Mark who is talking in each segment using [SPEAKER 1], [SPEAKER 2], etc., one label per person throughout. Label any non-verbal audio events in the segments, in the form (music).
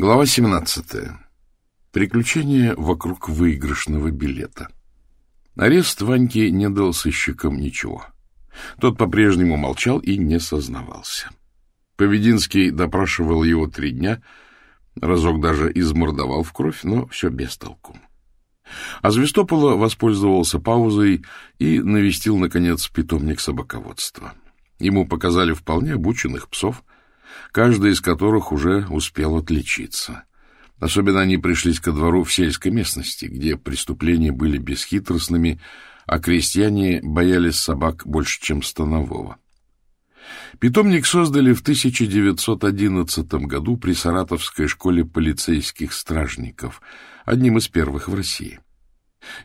[SPEAKER 1] Глава 17. Приключения вокруг выигрышного билета. Арест Ваньки не дал сыщикам ничего. Тот по-прежнему молчал и не сознавался. Повединский допрашивал его три дня, разок даже измордовал в кровь, но все без толку. А Звестопола воспользовался паузой и навестил, наконец, питомник собаководства. Ему показали вполне обученных псов, каждый из которых уже успел отличиться. Особенно они пришлись ко двору в сельской местности, где преступления были бесхитростными, а крестьяне боялись собак больше, чем станового. Питомник создали в 1911 году при Саратовской школе полицейских стражников, одним из первых в России.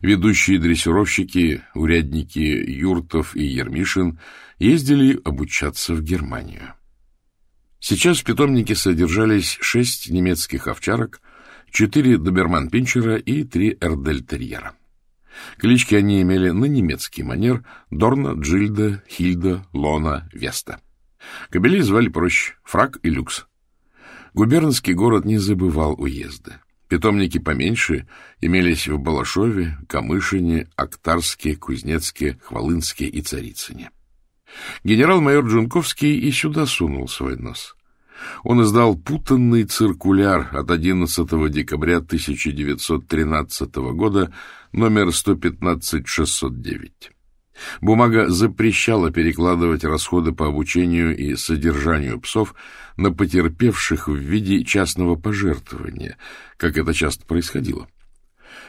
[SPEAKER 1] Ведущие дрессировщики, урядники Юртов и Ермишин ездили обучаться в Германию. Сейчас в питомнике содержались шесть немецких овчарок, четыре доберман-пинчера и три эрдельтерьера. Клички они имели на немецкий манер Дорна, Джильда, Хильда, Лона, Веста. Кобелей звали проще — Фрак и Люкс. Губернский город не забывал уезды. Питомники поменьше имелись в Балашове, Камышине, Актарске, Кузнецке, Хвалынске и Царицыне. Генерал-майор Джунковский и сюда сунул свой нос. Он издал путанный циркуляр от 11 декабря 1913 года номер 115-609. Бумага запрещала перекладывать расходы по обучению и содержанию псов на потерпевших в виде частного пожертвования, как это часто происходило.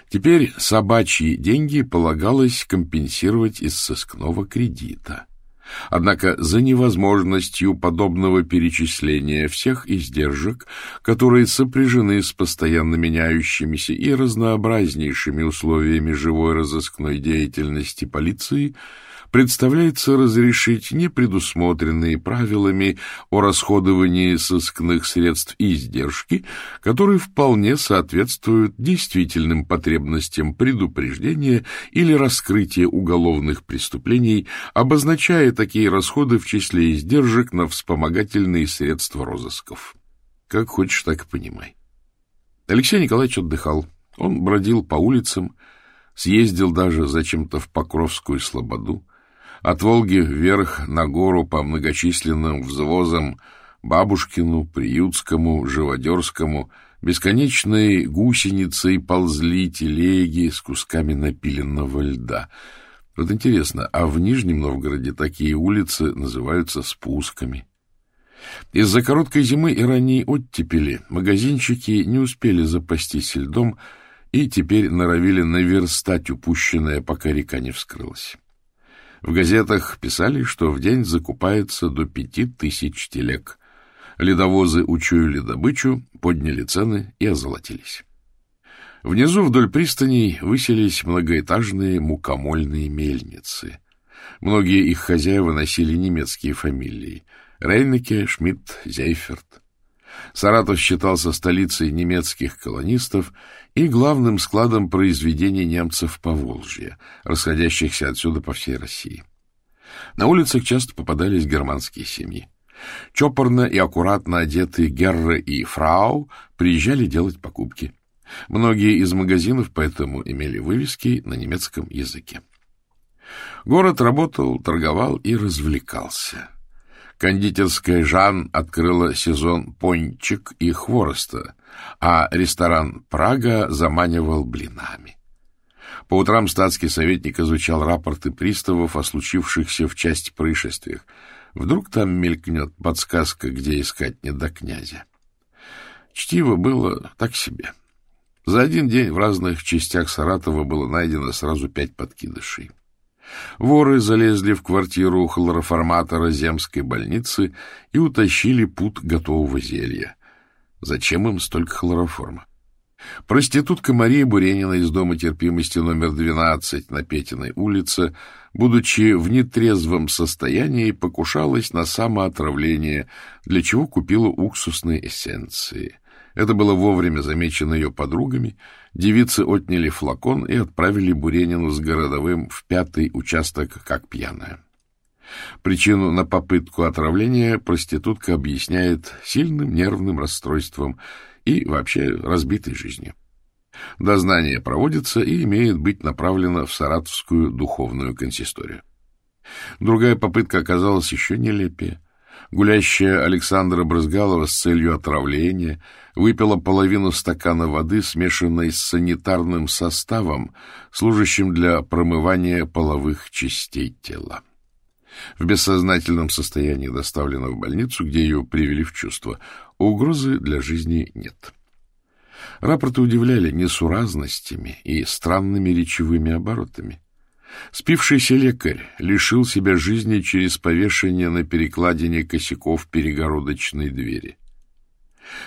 [SPEAKER 1] Теперь собачьи деньги полагалось компенсировать из сыскного кредита. Однако за невозможностью подобного перечисления всех издержек, которые сопряжены с постоянно меняющимися и разнообразнейшими условиями живой разыскной деятельности полиции, представляется разрешить непредусмотренные правилами о расходовании сыскных средств и издержки, которые вполне соответствуют действительным потребностям предупреждения или раскрытия уголовных преступлений, обозначая такие расходы в числе издержек на вспомогательные средства розысков. Как хочешь, так и понимай. Алексей Николаевич отдыхал. Он бродил по улицам, съездил даже зачем-то в Покровскую слободу, от Волги вверх на гору по многочисленным взвозам Бабушкину, Приютскому, Живодерскому, бесконечной гусеницей ползли телеги с кусками напиленного льда. Вот интересно, а в Нижнем Новгороде такие улицы называются спусками. Из-за короткой зимы и ранней оттепели магазинчики не успели запастись льдом и теперь норовили наверстать упущенное, пока река не вскрылась. В газетах писали, что в день закупается до пяти тысяч телег. Ледовозы учуяли добычу, подняли цены и озолотились. Внизу вдоль пристаней выселись многоэтажные мукомольные мельницы. Многие их хозяева носили немецкие фамилии — Рейнеке, Шмидт, Зейферт. Саратов считался столицей немецких колонистов и главным складом произведений немцев по Волжье, расходящихся отсюда по всей России. На улицах часто попадались германские семьи. Чопорно и аккуратно одетые Герры и Фрау приезжали делать покупки. Многие из магазинов поэтому имели вывески на немецком языке. Город работал, торговал и развлекался. Кондитерская «Жан» открыла сезон пончик и хвороста, а ресторан «Прага» заманивал блинами. По утрам статский советник изучал рапорты приставов о случившихся в части происшествиях. Вдруг там мелькнет подсказка, где искать не до князя. Чтиво было так себе. За один день в разных частях Саратова было найдено сразу пять подкидышей. Воры залезли в квартиру хлороформатора земской больницы и утащили пут готового зелья. Зачем им столько хлороформа? Проститутка Мария Буренина из Дома терпимости номер 12 на Петиной улице, будучи в нетрезвом состоянии, покушалась на самоотравление, для чего купила уксусные эссенции — это было вовремя замечено ее подругами. Девицы отняли флакон и отправили Буренину с городовым в пятый участок как пьяная. Причину на попытку отравления проститутка объясняет сильным нервным расстройством и вообще разбитой жизнью. Дознание проводится и имеет быть направлено в Саратовскую духовную консисторию. Другая попытка оказалась еще нелепее. Гулящая Александра Брызгалова с целью отравления выпила половину стакана воды, смешанной с санитарным составом, служащим для промывания половых частей тела. В бессознательном состоянии доставлена в больницу, где ее привели в чувство. Угрозы для жизни нет. Рапорты удивляли несуразностями и странными речевыми оборотами. Спившийся лекарь лишил себя жизни через повешение на перекладине косяков перегородочной двери.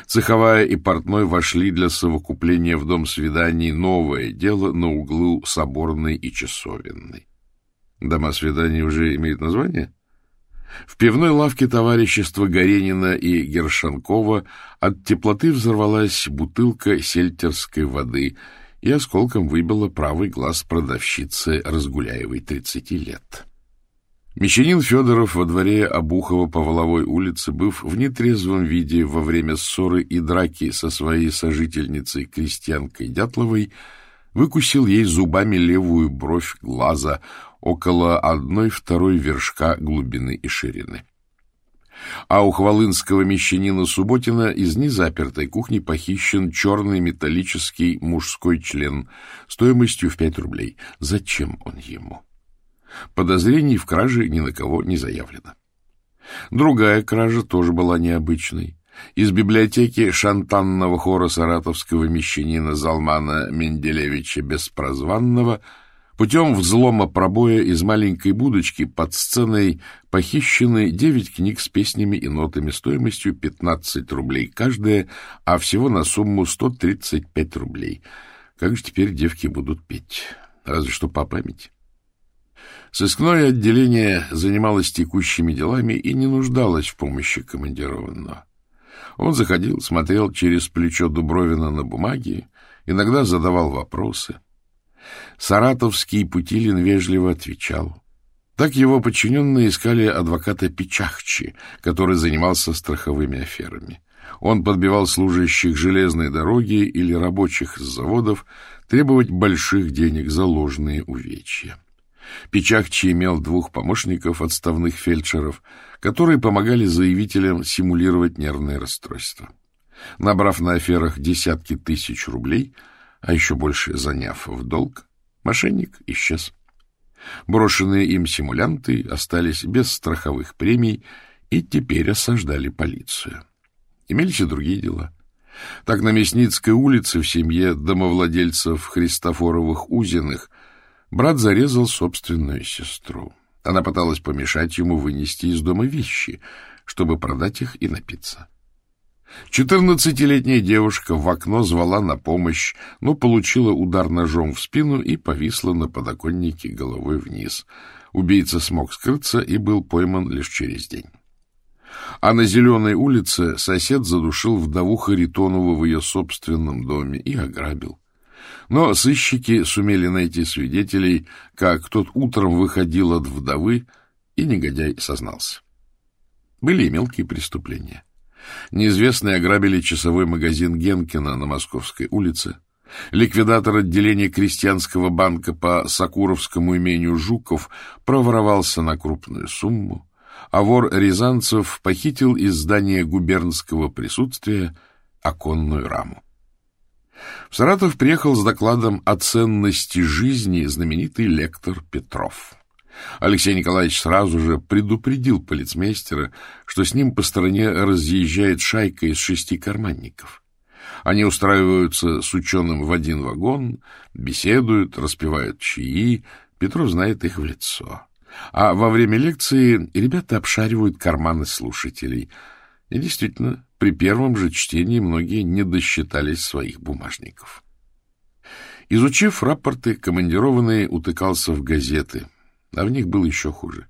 [SPEAKER 1] Цеховая и портной вошли для совокупления в дом свиданий новое дело на углу Соборной и Часовенной. Дома свиданий уже имеют название? В пивной лавке товарищества Горенина и Гершанкова от теплоты взорвалась бутылка сельтерской воды — и осколком выбило правый глаз продавщицы Разгуляевой, 30 лет. Мещанин Федоров во дворе Обухова по Воловой улице, быв в нетрезвом виде во время ссоры и драки со своей сожительницей крестьянкой Дятловой, выкусил ей зубами левую бровь глаза около одной-второй вершка глубины и ширины а у хвалынского мещанина Субботина из незапертой кухни похищен черный металлический мужской член стоимостью в пять рублей. Зачем он ему? Подозрений в краже ни на кого не заявлено. Другая кража тоже была необычной. Из библиотеки шантанного хора саратовского мещанина Залмана Менделевича Беспрозванного – Путем взлома пробоя из маленькой будочки под сценой похищены девять книг с песнями и нотами стоимостью 15 рублей каждая, а всего на сумму 135 рублей. Как же теперь девки будут петь? Разве что по памяти. Сыскное отделение занималось текущими делами и не нуждалось в помощи командированного. Он заходил, смотрел через плечо Дубровина на бумаги, иногда задавал вопросы — Саратовский Путилин вежливо отвечал. Так его подчиненные искали адвоката Печахчи, который занимался страховыми аферами. Он подбивал служащих железной дороги или рабочих с заводов требовать больших денег за ложные увечья. Печахчи имел двух помощников, отставных фельдшеров, которые помогали заявителям симулировать нервное расстройство. Набрав на аферах десятки тысяч рублей, а еще больше заняв в долг, мошенник исчез. Брошенные им симулянты остались без страховых премий и теперь осаждали полицию. Имелись и другие дела. Так на Мясницкой улице в семье домовладельцев Христофоровых-Узиных брат зарезал собственную сестру. Она пыталась помешать ему вынести из дома вещи, чтобы продать их и напиться. Четырнадцатилетняя девушка в окно звала на помощь, но получила удар ножом в спину и повисла на подоконнике головой вниз. Убийца смог скрыться и был пойман лишь через день. А на Зеленой улице сосед задушил вдову Харитонову в ее собственном доме и ограбил. Но сыщики сумели найти свидетелей, как тот утром выходил от вдовы, и негодяй сознался. Были и мелкие преступления. Неизвестные ограбили часовой магазин Генкина на Московской улице. Ликвидатор отделения крестьянского банка по Сакуровскому имению Жуков проворовался на крупную сумму, а вор Рязанцев похитил из здания губернского присутствия оконную раму. В Саратов приехал с докладом о ценности жизни знаменитый лектор Петров. Алексей Николаевич сразу же предупредил полицмейстера, что с ним по стороне разъезжает шайка из шести карманников. Они устраиваются с ученым в один вагон, беседуют, распевают чаи, Петров знает их в лицо. А во время лекции ребята обшаривают карманы слушателей. И действительно, при первом же чтении многие не досчитались своих бумажников. Изучив рапорты, командированный утыкался в газеты — а в них было еще хуже.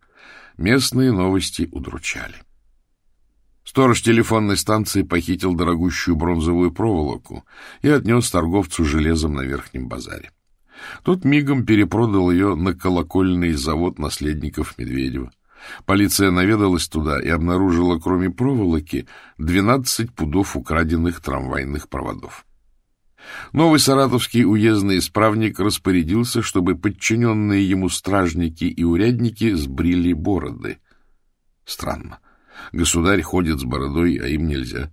[SPEAKER 1] Местные новости удручали. Сторож телефонной станции похитил дорогущую бронзовую проволоку и отнес торговцу железом на Верхнем базаре. Тот мигом перепродал ее на колокольный завод наследников Медведева. Полиция наведалась туда и обнаружила, кроме проволоки, 12 пудов украденных трамвайных проводов. Новый саратовский уездный исправник распорядился, чтобы подчиненные ему стражники и урядники сбрили бороды. Странно. Государь ходит с бородой, а им нельзя.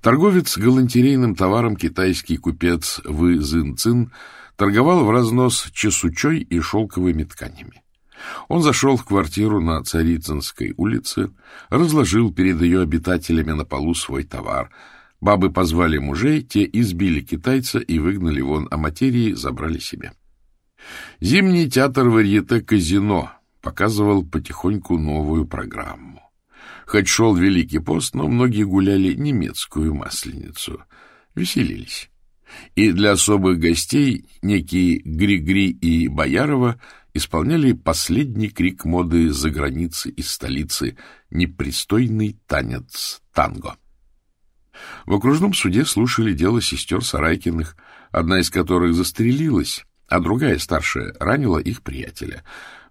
[SPEAKER 1] Торговец галантерейным товаром китайский купец Вы Зин торговал в разнос чесучой и шелковыми тканями. Он зашел в квартиру на Царицынской улице, разложил перед ее обитателями на полу свой товар. Бабы позвали мужей, те избили китайца и выгнали вон, а материи забрали себе. Зимний театр варьете «Казино» показывал потихоньку новую программу. Хоть шел Великий пост, но многие гуляли немецкую масленицу, веселились. И для особых гостей некие Григри и Боярова исполняли последний крик моды за границы из столицы «Непристойный танец танго». В окружном суде слушали дело сестер Сарайкиных, одна из которых застрелилась, а другая, старшая, ранила их приятеля.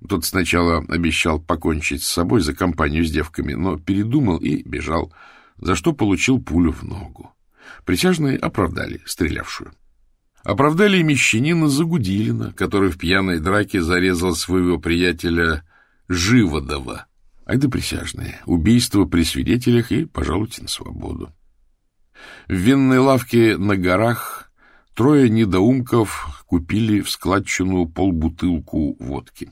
[SPEAKER 1] Тот сначала обещал покончить с собой за компанию с девками, но передумал и бежал, за что получил пулю в ногу. Присяжные оправдали стрелявшую. Оправдали и мещанина Загудилина, который в пьяной драке зарезал своего приятеля Живодова. А это присяжные. Убийство при свидетелях и пожалуйте на свободу. В винной лавке на горах трое недоумков купили в складчину полбутылку водки.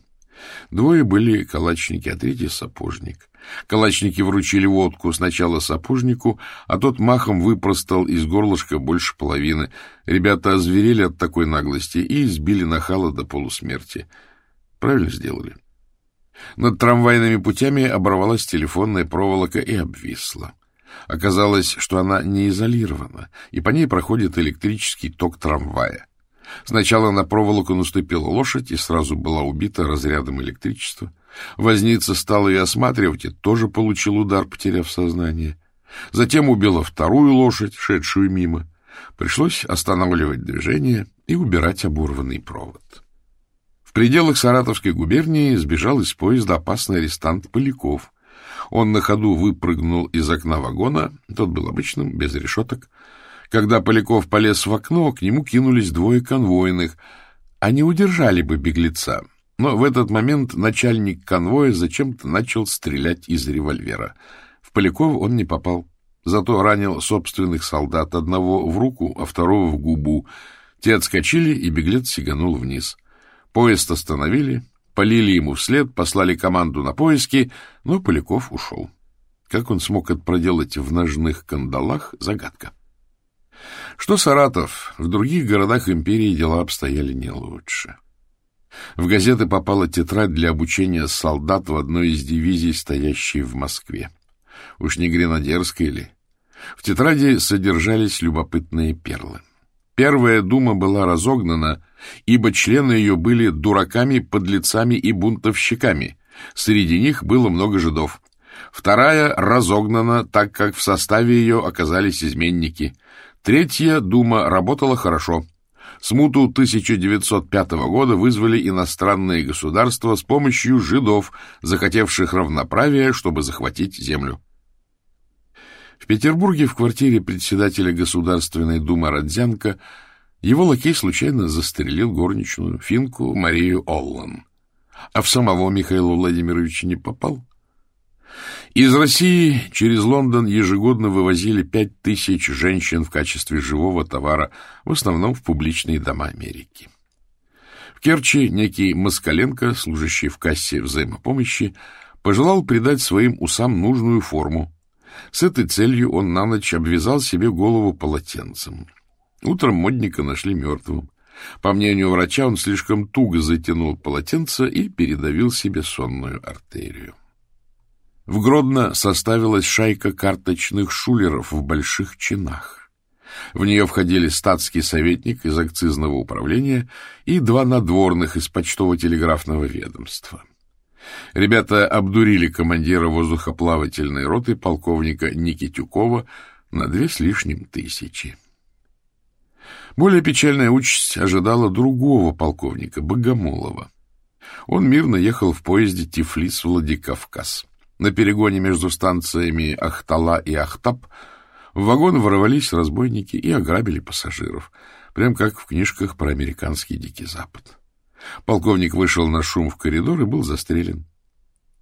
[SPEAKER 1] Двое были калачники, а третий — сапожник. Калачники вручили водку сначала сапожнику, а тот махом выпростал из горлышка больше половины. Ребята озверели от такой наглости и избили нахала до полусмерти. Правильно сделали. Над трамвайными путями оборвалась телефонная проволока и обвисла. Оказалось, что она не изолирована, и по ней проходит электрический ток трамвая. Сначала на проволоку наступила лошадь и сразу была убита разрядом электричества. Возница стал ее осматривать и тоже получил удар, потеряв сознание. Затем убила вторую лошадь, шедшую мимо. Пришлось останавливать движение и убирать оборванный провод. В пределах Саратовской губернии сбежал из поезда опасный арестант Поляков. Он на ходу выпрыгнул из окна вагона, тот был обычным, без решеток, когда Поляков полез в окно, к нему кинулись двое конвойных. Они удержали бы беглеца, но в этот момент начальник конвоя зачем-то начал стрелять из револьвера. В Полякова он не попал, зато ранил собственных солдат, одного в руку, а второго в губу. Те отскочили, и беглец сиганул вниз. Поезд остановили, полили ему вслед, послали команду на поиски, но Поляков ушел. Как он смог это проделать в ножных кандалах — загадка. Что Саратов, в других городах империи дела обстояли не лучше. В газеты попала тетрадь для обучения солдат в одной из дивизий, стоящей в Москве. Уж не гренадерской ли? В тетради содержались любопытные перлы. Первая дума была разогнана, ибо члены ее были дураками, подлецами и бунтовщиками. Среди них было много жидов. Вторая разогнана, так как в составе ее оказались изменники. Третья дума работала хорошо. Смуту 1905 года вызвали иностранные государства с помощью жидов, захотевших равноправия, чтобы захватить землю. В Петербурге в квартире председателя Государственной Думы Родзянко его лакей случайно застрелил горничную, финку Марию Оллан. А в самого Михаила Владимировича не попал. Из России через Лондон ежегодно вывозили пять тысяч женщин в качестве живого товара, в основном в публичные дома Америки. В Керчи некий Москаленко, служащий в кассе взаимопомощи, пожелал придать своим усам нужную форму. С этой целью он на ночь обвязал себе голову полотенцем. Утром модника нашли мертвым. По мнению врача, он слишком туго затянул полотенце и передавил себе сонную артерию. В Гродно составилась шайка карточных шулеров в больших чинах. В нее входили статский советник из акцизного управления и два надворных из почтово-телеграфного ведомства. Ребята обдурили командира воздухоплавательной роты полковника Никитюкова на две с лишним тысячи. Более печальная участь ожидала другого полковника, Богомолова. Он мирно ехал в поезде Тифлис-Владикавказ. На перегоне между станциями Ахтала и Ахтаб в вагон ворвались разбойники и ограбили пассажиров, прям как в книжках про американский Дикий Запад. Полковник вышел на шум в коридор и был застрелен.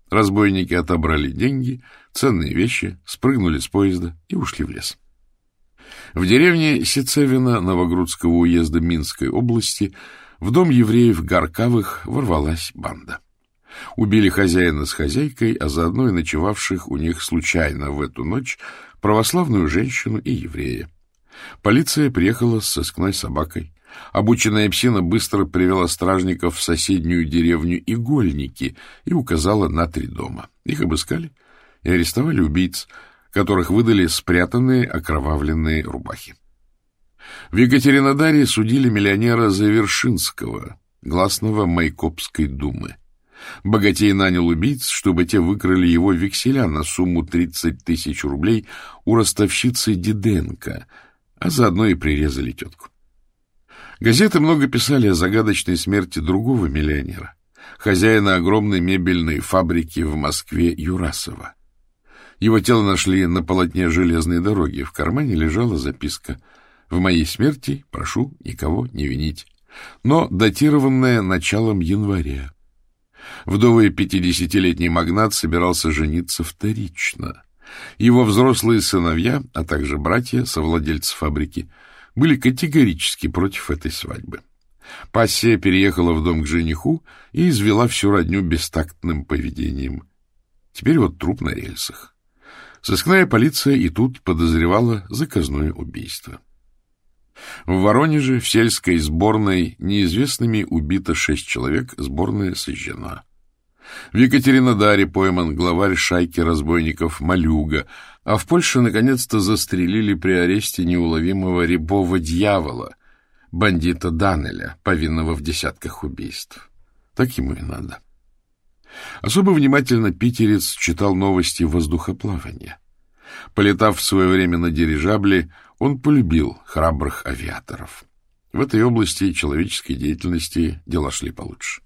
[SPEAKER 1] Разбойники отобрали деньги, ценные вещи, спрыгнули с поезда и ушли в лес. В деревне Сицевина Новогрудского уезда Минской области в дом евреев Горкавых ворвалась банда. Убили хозяина с хозяйкой, а заодно и ночевавших у них случайно в эту ночь православную женщину и еврея. Полиция приехала с сыскной собакой. Обученная псина быстро привела стражников в соседнюю деревню Игольники и указала на три дома. Их обыскали и арестовали убийц, которых выдали спрятанные окровавленные рубахи. В Екатеринодаре судили миллионера Завершинского, гласного Майкопской думы. Богатей нанял убийц, чтобы те выкрали его векселя на сумму 30 тысяч рублей у ростовщицы Диденко, а заодно и прирезали тетку. Газеты много писали о загадочной смерти другого миллионера, хозяина огромной мебельной фабрики в Москве Юрасова. Его тело нашли на полотне железной дороги. В кармане лежала записка «В моей смерти прошу никого не винить», но датированная началом января. Вдовый пятидесятилетний магнат собирался жениться вторично. Его взрослые сыновья, а также братья, совладельцы фабрики, были категорически против этой свадьбы. Пассия переехала в дом к жениху и извела всю родню бестактным поведением. Теперь вот труп на рельсах. Сыскная полиция и тут подозревала заказное убийство. В Воронеже в сельской сборной неизвестными убито шесть человек, сборная сожжена. В Екатеринодаре пойман главарь шайки разбойников Малюга, а в Польше наконец-то застрелили при аресте неуловимого рябого дьявола, бандита Данеля, повинного в десятках убийств. Так ему и надо. Особо внимательно питерец читал новости воздухоплавания. Полетав в свое время на дирижабле, он полюбил храбрых авиаторов. В этой области человеческой деятельности дела шли получше.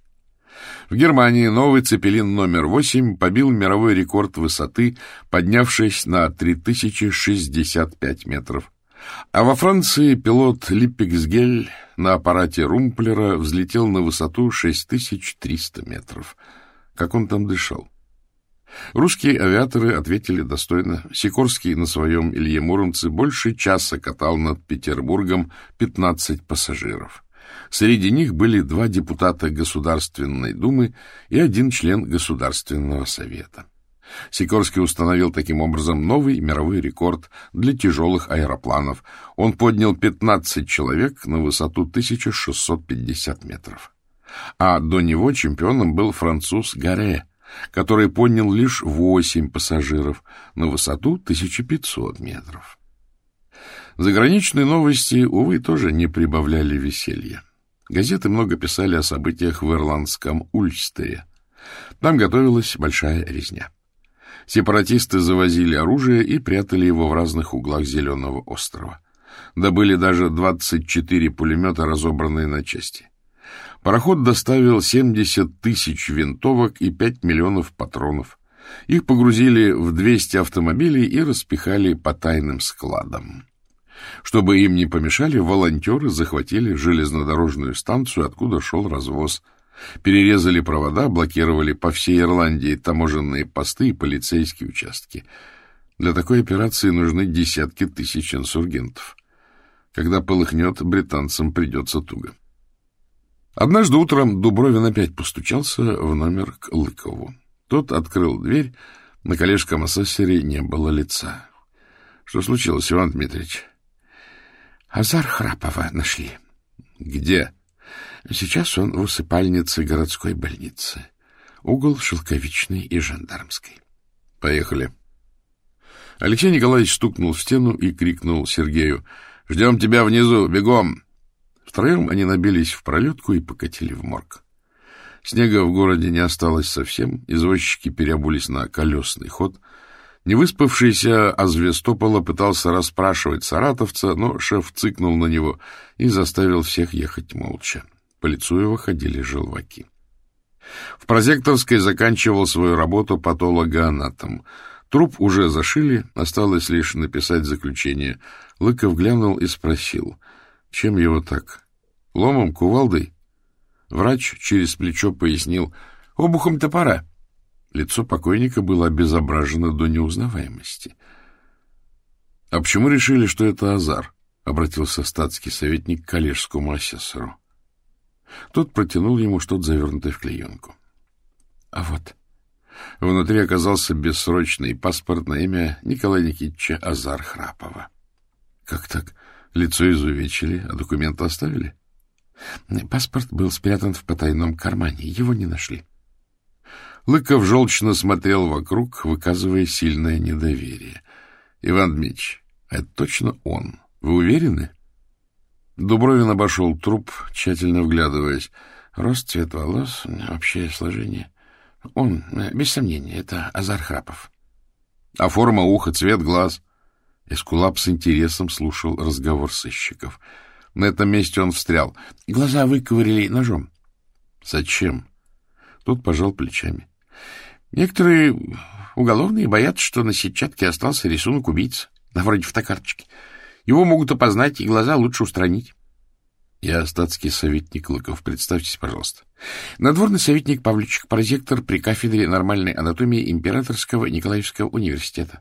[SPEAKER 1] В Германии новый «Цепелин» номер 8 побил мировой рекорд высоты, поднявшись на 3065 метров. А во Франции пилот Липпексгель на аппарате Румплера взлетел на высоту 6300 метров. Как он там дышал? Русские авиаторы ответили достойно. Сикорский на своем Илье Муромце больше часа катал над Петербургом 15 пассажиров. Среди них были два депутата Государственной Думы и один член Государственного Совета. Сикорский установил таким образом новый мировой рекорд для тяжелых аэропланов. Он поднял 15 человек на высоту 1650 метров. А до него чемпионом был француз Гаре, который поднял лишь восемь пассажиров на высоту 1500 метров. Заграничные новости, увы, тоже не прибавляли веселья. Газеты много писали о событиях в ирландском Ульстере. Там готовилась большая резня. Сепаратисты завозили оружие и прятали его в разных углах Зеленого острова. Добыли даже 24 пулемета, разобранные на части. Пароход доставил 70 тысяч винтовок и 5 миллионов патронов. Их погрузили в 200 автомобилей и распихали по тайным складам. Чтобы им не помешали, волонтеры захватили железнодорожную станцию, откуда шел развоз. Перерезали провода, блокировали по всей Ирландии таможенные посты и полицейские участки. Для такой операции нужны десятки тысяч инсургентов. Когда полыхнет, британцам придется туго. Однажды утром Дубровин опять постучался в номер к Лыкову. Тот открыл дверь, на коллежском асессоре не было лица. — Что случилось, Иван Дмитриевич? — Азар Храпова нашли. — Где? — Сейчас он в усыпальнице городской больницы. Угол Шелковичной и Жандармской. — Поехали. Алексей Николаевич стукнул в стену и крикнул Сергею. — Ждем тебя внизу, бегом! Втроем они набились в пролетку и покатили в морг. Снега в городе не осталось совсем, извозчики переобулись на колесный ход. Невыспавшийся Азвестопола пытался расспрашивать саратовца, но шеф цыкнул на него и заставил всех ехать молча. По лицу его ходили желваки. В прозекторской заканчивал свою работу патологоанатом. Труп уже зашили, осталось лишь написать заключение. Лыков глянул и спросил, чем его так? Ломом, кувалдой? Врач через плечо пояснил, обухом топора. Лицо покойника было обезображено до неузнаваемости. — А почему решили, что это Азар? — обратился статский советник к коллежскому асессору. Тот протянул ему что-то завернутое в клеенку. — А вот. Внутри оказался бессрочный паспорт на имя Николая Никитича Азар Храпова. — Как так? Лицо изувечили, а документы оставили? Паспорт был спрятан в потайном кармане. Его не нашли. Лыков желчно смотрел вокруг, выказывая сильное недоверие. — Иван Дмитрич, это точно он? Вы уверены? — Дубровин обошел труп, тщательно вглядываясь. Рост, цвет волос, общее сложение. Он, без сомнения, это Азар Храпов. А форма уха, цвет глаз. Эскулап с интересом слушал разговор сыщиков. На этом месте он встрял. Глаза выковырили ножом. Зачем? Тут пожал плечами. Некоторые уголовные боятся, что на сетчатке остался рисунок убийцы, на вроде фотокарточки. Его могут опознать, и глаза лучше устранить. Я статский советник Лыков. Представьтесь, пожалуйста. Надворный советник Павличек, прозектор при кафедре нормальной анатомии Императорского Николаевского университета.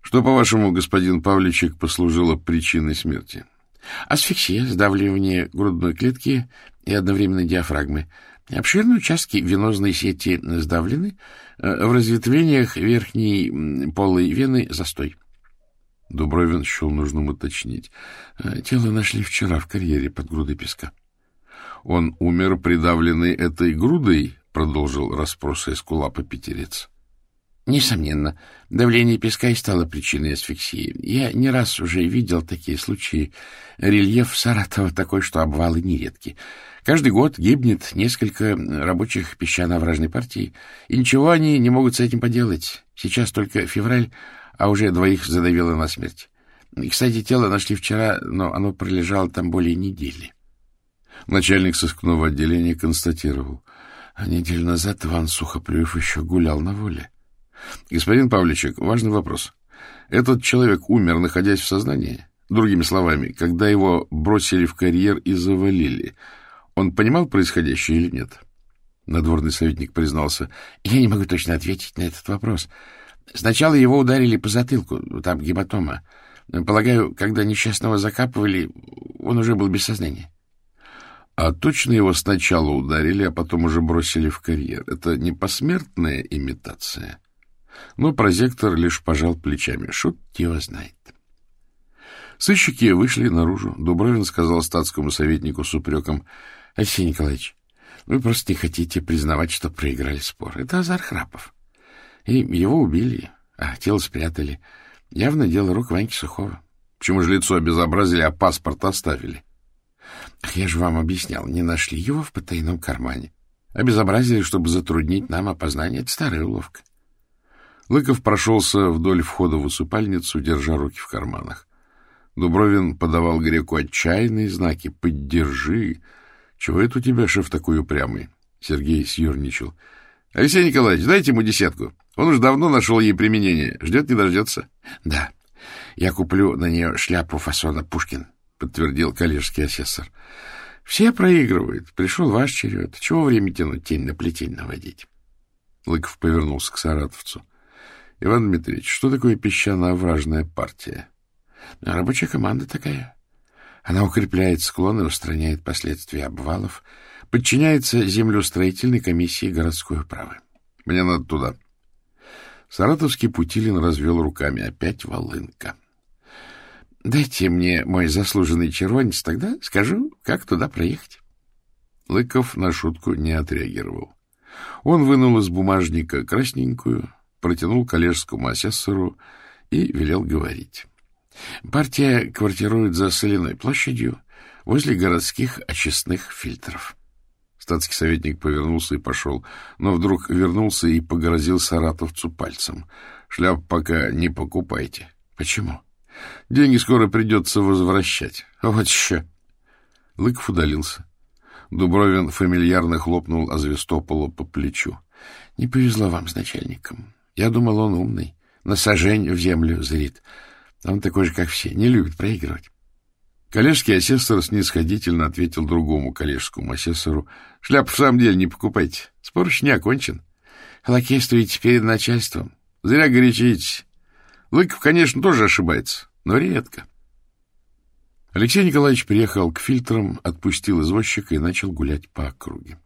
[SPEAKER 1] Что, по-вашему, господин Павличек, послужило причиной смерти? Асфиксия, сдавливание грудной клетки и одновременно диафрагмы. Обширные участки венозной сети сдавлены, э, в разветвлениях верхней полой вены застой. Дубровин счел нужным уточнить. Э, тело нашли вчера в карьере под грудой песка. Он умер, придавленный этой грудой, продолжил расспросы Эскулапа Петерец. Несомненно, давление песка и стало причиной асфиксии. Я не раз уже видел такие случаи. Рельеф Саратова такой, что обвалы нередки. Каждый год гибнет несколько рабочих песчано-овражной партии, и ничего они не могут с этим поделать. Сейчас только февраль, а уже двоих задавило насмерть. И, кстати, тело нашли вчера, но оно пролежало там более недели. Начальник сыскного отделения констатировал. А неделю назад Иван Сухоплюев еще гулял на воле. Господин Павличек, важный вопрос. Этот человек умер, находясь в сознании? Другими словами, когда его бросили в карьер и завалили, он понимал происходящее или нет? Надворный советник признался. Я не могу точно ответить на этот вопрос. Сначала его ударили по затылку, там гематома. Полагаю, когда несчастного закапывали, он уже был без сознания. А точно его сначала ударили, а потом уже бросили в карьер. Это не посмертная имитация? Но прозектор лишь пожал плечами. Шут его знает. Сыщики вышли наружу. Дубровин сказал статскому советнику с упреком. — Алексей Николаевич, вы просто не хотите признавать, что проиграли спор. Это Азар Храпов. И его убили, а тело спрятали. Явно дело рук Ваньки Сухого. Почему же лицо обезобразили, а паспорт оставили? Ах, я же вам объяснял, не нашли его в потайном кармане. Обезобразили, чтобы затруднить нам опознание. Это старая уловка. Лыков прошелся вдоль входа в усыпальницу, держа руки в карманах. Дубровин подавал греку отчаянные знаки. «Поддержи!» «Чего это у тебя, шеф, такой упрямый?» Сергей съерничал. «Алексей Николаевич, дайте ему десятку. Он уж давно нашел ей применение. Ждет, не дождется. — Да. Я куплю на нее шляпу фасона Пушкин, — подтвердил коллежский асессор. — Все проигрывают. Пришел ваш черед. Чего время тянуть, тень на плетень наводить? Лыков повернулся к саратовцу. — Иван Дмитриевич, что такое песчано-овражная партия? — Рабочая команда такая. Она укрепляет склоны, устраняет последствия обвалов, подчиняется землеустроительной комиссии городской управы. Мне надо туда. — Саратовский Путилин развел руками. Опять волынка. — Дайте мне мой заслуженный червонец, тогда скажу, как туда проехать. Лыков на шутку не отреагировал. Он вынул из бумажника красненькую, протянул коллежскому асессору и велел говорить. Партия квартирует за соляной площадью возле городских очистных фильтров. Статский советник повернулся и пошел, но вдруг вернулся и погрозил саратовцу пальцем. — Шляп пока не покупайте. — Почему? — Деньги скоро придется возвращать. — Вот еще. Лыков удалился. Дубровин фамильярно хлопнул Азвестополу по плечу. — Не повезло вам с начальником. Я думал, он умный. На сажень в землю зрит. Он такой же, как все, не любит проигрывать. Коллежский асессор снисходительно ответил другому коллежскому асессору. — Шляп в самом деле не покупайте. Спор еще не окончен. Лакействуете перед начальством. Зря горячитесь. Лыков, конечно, тоже ошибается, но редко. Алексей Николаевич приехал к фильтрам, отпустил извозчика и начал гулять по округе.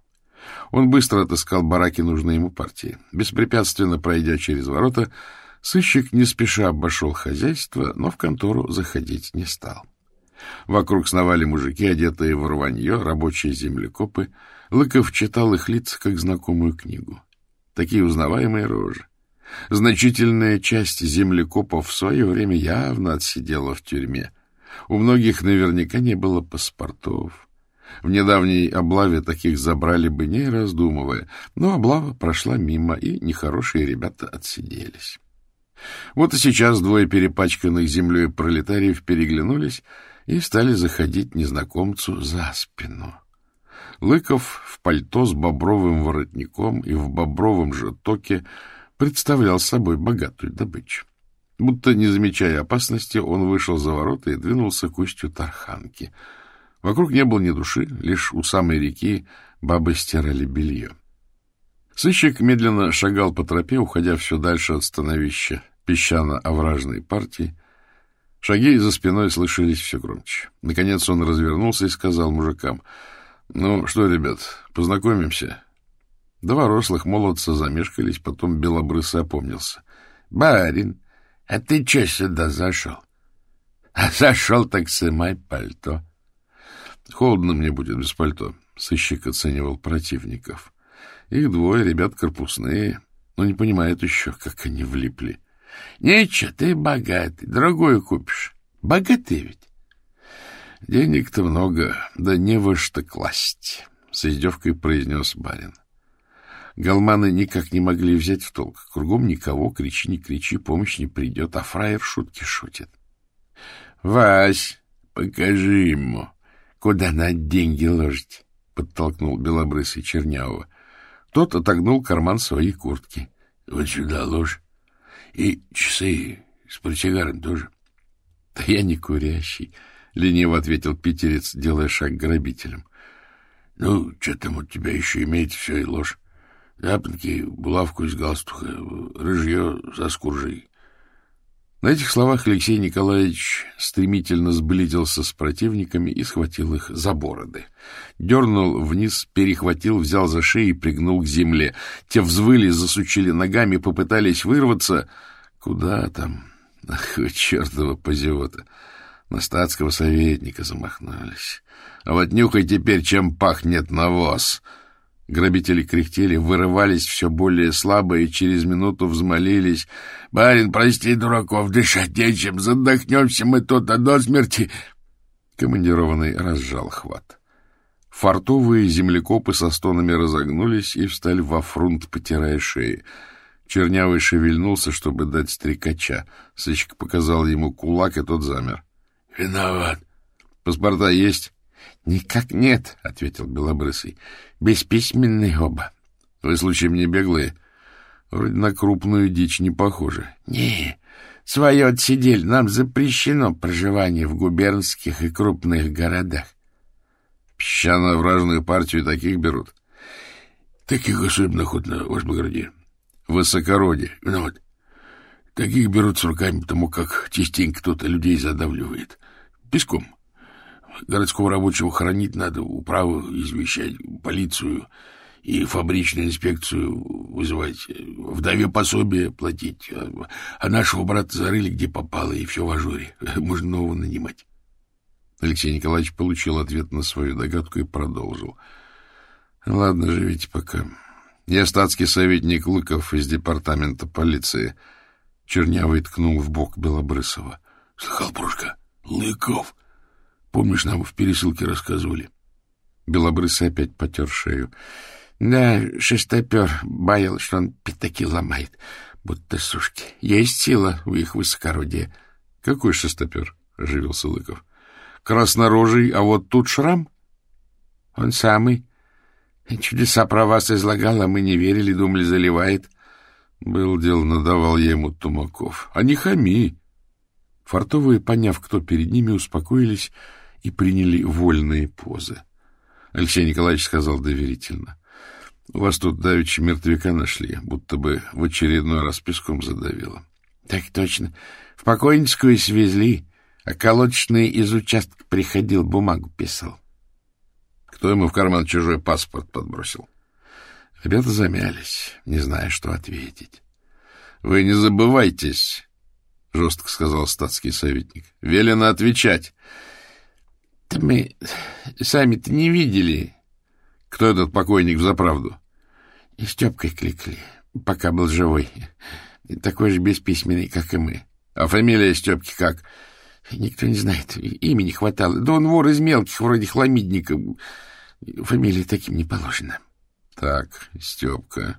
[SPEAKER 1] Он быстро отыскал бараки нужной ему партии. Беспрепятственно пройдя через ворота, сыщик не спеша обошел хозяйство, но в контору заходить не стал. Вокруг сновали мужики, одетые в рванье, рабочие землекопы. Лыков читал их лица, как знакомую книгу. Такие узнаваемые рожи. Значительная часть землекопов в свое время явно отсидела в тюрьме. У многих наверняка не было паспортов. В недавней облаве таких забрали бы, не раздумывая, но облава прошла мимо, и нехорошие ребята отсиделись. Вот и сейчас двое перепачканных землей пролетариев переглянулись и стали заходить незнакомцу за спину. Лыков в пальто с бобровым воротником и в бобровом же токе представлял собой богатую добычу. Будто не замечая опасности, он вышел за ворота и двинулся к устью Тарханки. Вокруг не было ни души, лишь у самой реки бабы стирали белье. Сыщик медленно шагал по тропе, уходя все дальше от становища песчано-овражной партии. Шаги за спиной слышались все громче. Наконец он развернулся и сказал мужикам, «Ну что, ребят, познакомимся?» Два рослых молодца замешкались, потом белобрысый опомнился. — Барин, а ты че сюда зашел? — А зашел, так сымай пальто. — Холодно мне будет без пальто, — сыщик оценивал противников. Их двое, ребят корпусные, но не понимают еще, как они влипли. — Ничего, ты богатый, другую купишь. Богатый ведь. — Денег-то много, да не во что класть, — с издевкой произнес барин. Галманы никак не могли взять в толк. Кругом никого, кричи, не кричи, помощь не придет, а фраер шутки шутит. — Вась, покажи ему, куда надо деньги ложить, — подтолкнул белобрысый Чернявого. Тот отогнул карман своей куртки. — Вот сюда ложь. И часы с портсигаром тоже. — Да я не курящий, — лениво ответил питерец, делая шаг к грабителям. — Ну, что там у тебя еще имеется, все и ложь. Ляпники, булавку из галстука, рыжье со скуржей. На этих словах Алексей Николаевич стремительно сблизился с противниками и схватил их за бороды. Дернул вниз, перехватил, взял за шею и пригнул к земле. Те взвыли, засучили ногами, попытались вырваться. Куда там? Ах, чертова позевота! На статского советника замахнулись. А вот нюхай теперь, чем пахнет навоз! — Грабители кряхтели, вырывались все более слабо и через минуту взмолились. — Барин, прости, дураков, дышать нечем, задохнемся мы тут до смерти. Командированный разжал хват. Фартовые землекопы со стонами разогнулись и встали во фрунт, потирая шеи. Чернявый шевельнулся, чтобы дать стрекача. Сыщик показал ему кулак, и тот замер. — Виноват. — Паспорта есть? — Никак нет, — ответил Белобрысый. — Бесписьменные оба. — Вы случаем не беглые? Вроде на крупную дичь не похоже. — Не, свое отсидели. Нам запрещено проживание в губернских и крупных городах. — Песчано-вражную партию таких берут? — Таких особенно хоть на Вышбограде. — Высокородие. Ну вот. Таких берут с руками, потому как частенько кто-то людей задавливает. Песком. — Городского рабочего хоронить надо, управу извещать, полицию и фабричную инспекцию вызывать, вдове пособие платить. А, а нашего брата зарыли где попало, и все в ажуре. (laughs) Можно нового нанимать. Алексей Николаевич получил ответ на свою догадку и продолжил. — Ладно, живите пока. Я статский советник Лыков из департамента полиции. Чернявый ткнул в бок Белобрысова. — Слыхал, Прушка? Лыков? Помнишь, нам в пересылке рассказывали? Белобрысый опять потер шею. Да, шестопер баял, что он пятаки ломает, будто сушки. Есть сила у их высокородия. — Какой шестопер? — оживился Лыков. — Краснорожий, а вот тут шрам?
[SPEAKER 2] — Он самый. Чудеса про вас излагал, а мы не верили, думали, заливает.
[SPEAKER 1] Был дел, надавал я ему Тумаков. А не хами. Фартовые, поняв, кто перед ними, успокоились и приняли вольные позы. Алексей Николаевич сказал доверительно. — У вас тут давеча мертвяка нашли, будто бы в очередной раз песком задавило.
[SPEAKER 2] — Так точно. В покойницкую свезли, а колодочный из участка приходил, бумагу писал.
[SPEAKER 1] Кто ему в карман чужой паспорт подбросил? Ребята замялись, не зная, что ответить. — Вы не забывайтесь, — жестко сказал статский советник. — Велено отвечать.
[SPEAKER 2] — Да мы сами-то не видели.
[SPEAKER 1] — Кто этот покойник в заправду?
[SPEAKER 2] — Степкой кликали, пока был живой. Такой же бесписьменный, как и мы.
[SPEAKER 1] — А фамилия Степки как?
[SPEAKER 2] — Никто не знает. Имени хватало. Да он вор из мелких, вроде хламидника. Фамилия таким не положена.
[SPEAKER 1] — Так, Степка.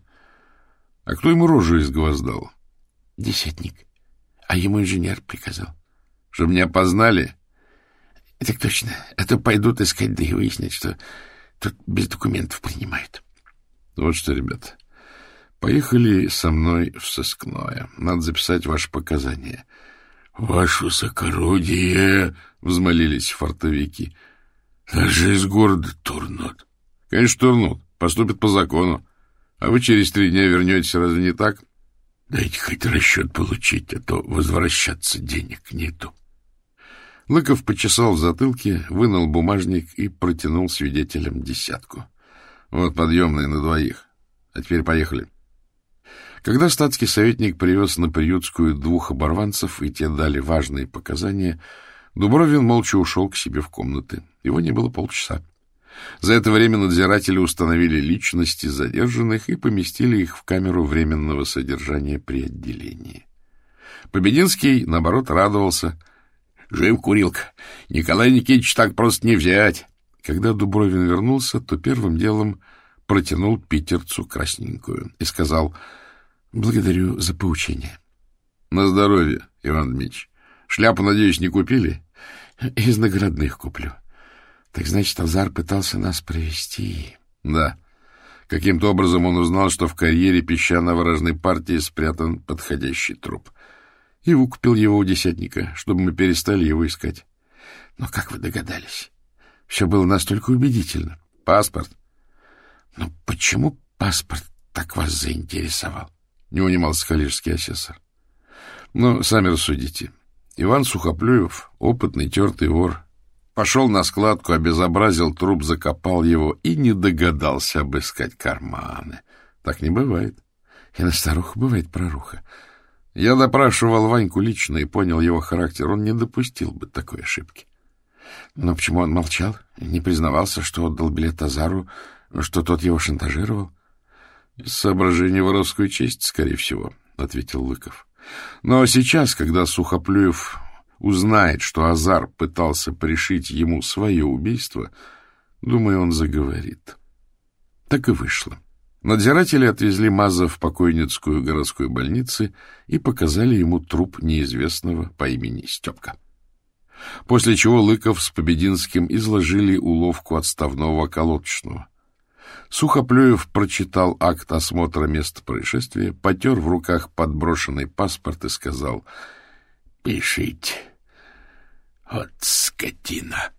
[SPEAKER 1] А кто ему рожу изгвоздал?
[SPEAKER 2] — Десятник. — а ему инженер приказал.
[SPEAKER 1] — Чтобы не опознали?
[SPEAKER 2] — Так точно. А то пойдут искать, да и выяснят, что тут без документов принимают.
[SPEAKER 1] — Вот что, ребята, поехали со мной в сыскное. Надо записать ваши показания.
[SPEAKER 3] — Ваше высокородие! — взмолились фортовики. — Нас же из города турнут.
[SPEAKER 1] — Конечно, турнут. Поступят по закону. А вы через три дня вернетесь, разве не так?
[SPEAKER 3] — Дайте хоть расчет получить, а то возвращаться денег нету.
[SPEAKER 1] Лыков почесал в затылке, вынул бумажник и протянул свидетелям десятку. Вот подъемные на двоих. А теперь поехали. Когда статский советник привез на приютскую двух оборванцев, и те дали важные показания, Дубровин молча ушел к себе в комнаты. Его не было полчаса. За это время надзиратели установили личности задержанных и поместили их в камеру временного содержания при отделении. Побединский, наоборот, радовался. «Жив, курилка! Николай Никитич так просто не взять!» Когда Дубровин вернулся, то первым делом протянул питерцу красненькую и сказал «Благодарю за поучение». «На здоровье, Иван Дмитрич. Шляпу, надеюсь, не купили?»
[SPEAKER 2] «Из наградных куплю». Так значит, Азар пытался нас провести.
[SPEAKER 1] Да. Каким-то образом он узнал, что в карьере песчано-ворожной партии спрятан подходящий труп. И выкупил его у десятника, чтобы мы перестали его искать.
[SPEAKER 2] Но как вы догадались? Все было настолько убедительно.
[SPEAKER 1] Паспорт.
[SPEAKER 2] Но почему паспорт так вас заинтересовал?
[SPEAKER 1] Не унимался коллежский асессор. Ну, сами рассудите. Иван Сухоплюев, опытный тертый вор, Пошел на складку, обезобразил труп, закопал его и не догадался обыскать карманы. Так не бывает.
[SPEAKER 2] И на старуху бывает проруха.
[SPEAKER 1] Я допрашивал Ваньку лично и понял его характер. Он не допустил бы такой ошибки.
[SPEAKER 2] Но почему он молчал? Не признавался, что отдал билет Азару, что тот его шантажировал?
[SPEAKER 1] — Из соображения воровской чести, скорее всего, — ответил Лыков. Но сейчас, когда Сухоплюев узнает, что Азар пытался пришить ему свое убийство, думаю, он заговорит. Так и вышло. Надзиратели отвезли Маза в покойницкую городскую больницу и показали ему труп неизвестного по имени Степка. После чего Лыков с Побединским изложили уловку отставного колодочного. Сухоплюев прочитал акт осмотра места происшествия, потер в руках подброшенный паспорт и сказал
[SPEAKER 3] «Пишите». Вот скотина!